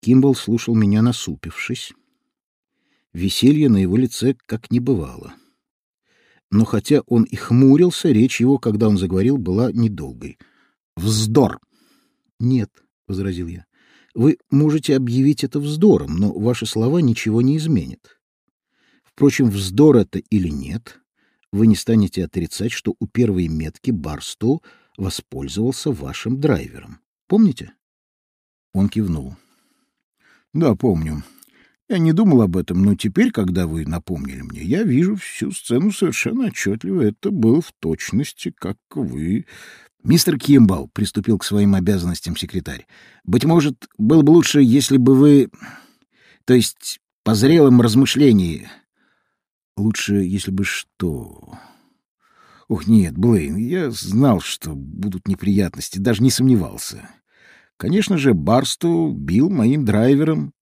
Кимбл слушал меня, насупившись. Веселье на его лице как не бывало. Но хотя он и хмурился, речь его, когда он заговорил, была недолгой. «Вздор!» «Нет», — возразил я. «Вы можете объявить это вздором, но ваши слова ничего не изменят. Впрочем, вздор это или нет, вы не станете отрицать, что у первой метки Барстоу воспользовался вашим драйвером. Помните? Он кивнул. Да, помню. Я не думал об этом, но теперь, когда вы напомнили мне, я вижу всю сцену совершенно отчетливо. Это было в точности, как вы... Мистер Кимбал приступил к своим обязанностям секретарь. Быть может, было бы лучше, если бы вы... То есть, по зрелым размышлениям... Лучше, если бы что... Ох, нет, Блейн, я знал, что будут неприятности, даже не сомневался. Конечно же, Барсту бил моим драйвером.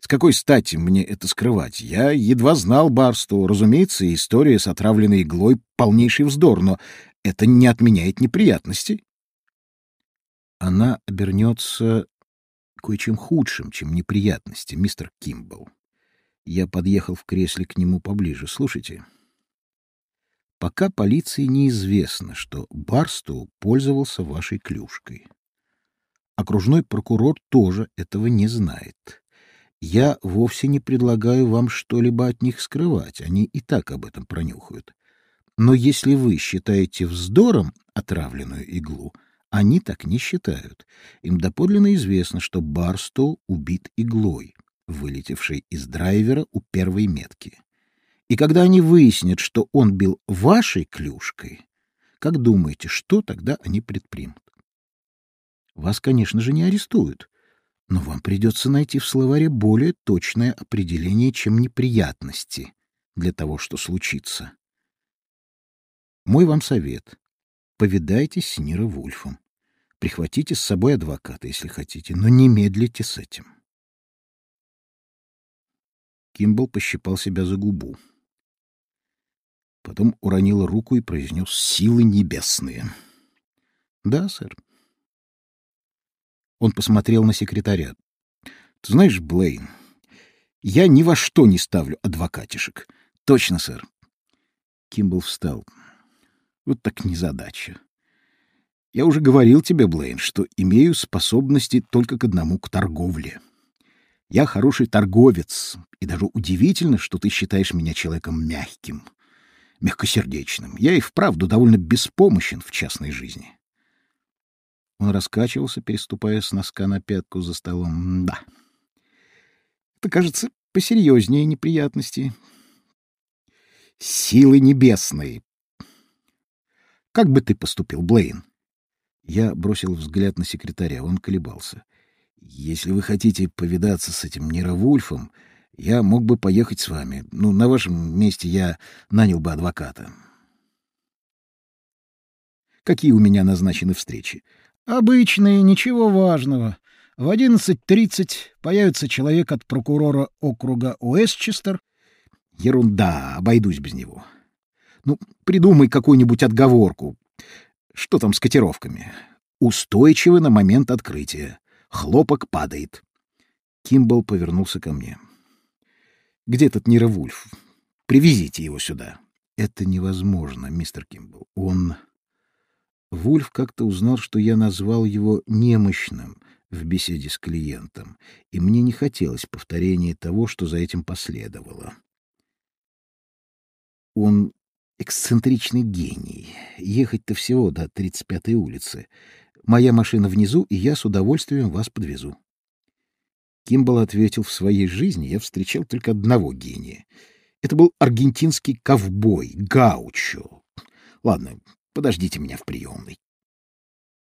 С какой стати мне это скрывать? Я едва знал Барсту. Разумеется, история с отравленной иглой — полнейший вздор, но это не отменяет неприятностей. Она обернется кое-чем худшим, чем неприятности, мистер Кимбл. Я подъехал в кресле к нему поближе. Слушайте, Пока полиции неизвестно, что Барстоу пользовался вашей клюшкой. Окружной прокурор тоже этого не знает. Я вовсе не предлагаю вам что-либо от них скрывать, они и так об этом пронюхают. Но если вы считаете вздором отравленную иглу, они так не считают. Им доподлинно известно, что Барстоу убит иглой, вылетевшей из драйвера у первой метки. И когда они выяснят, что он бил вашей клюшкой, как думаете, что тогда они предпримут? Вас, конечно же, не арестуют, но вам придется найти в словаре более точное определение, чем неприятности для того, что случится. Мой вам совет — повидайтесь с Ниро Вульфом. Прихватите с собой адвоката, если хотите, но не медлите с этим. Кимбл пощипал себя за губу. Потом уронил руку и произнес «Силы небесные». «Да, сэр». Он посмотрел на секретаря. «Ты знаешь, Блейн, я ни во что не ставлю адвокатишек». «Точно, сэр». Кимбл встал. «Вот так незадача. Я уже говорил тебе, Блейн, что имею способности только к одному — к торговле. Я хороший торговец, и даже удивительно, что ты считаешь меня человеком мягким мягкосердечным. Я и вправду довольно беспомощен в частной жизни. Он раскачивался, переступая с носка на пятку за столом. Да. Это, кажется, посерьезнее неприятности. Силы небесные. Как бы ты поступил, Блейн? Я бросил взгляд на секретаря. Он колебался. Если вы хотите повидаться с этим Неровульфом, я мог бы поехать с вами. Ну, на вашем месте я нанял бы адвоката. Какие у меня назначены встречи? Обычные, ничего важного. В 11.30 появится человек от прокурора округа Уэстчестер. Ерунда, обойдусь без него. Ну, придумай какую-нибудь отговорку. Что там с котировками? Устойчивы на момент открытия. Хлопок падает. Кимбл повернулся ко мне. — где этот Нира Вульф? Привезите его сюда. Это невозможно, мистер Кимбл. Он... Вульф как-то узнал, что я назвал его немощным в беседе с клиентом, и мне не хотелось повторения того, что за этим последовало. Он эксцентричный гений. Ехать-то всего до 35-й улицы. Моя машина внизу, и я с удовольствием вас подвезу. Кимбал ответил, в своей жизни я встречал только одного гения. Это был аргентинский ковбой, Гаучо. Ладно, подождите меня в приемной.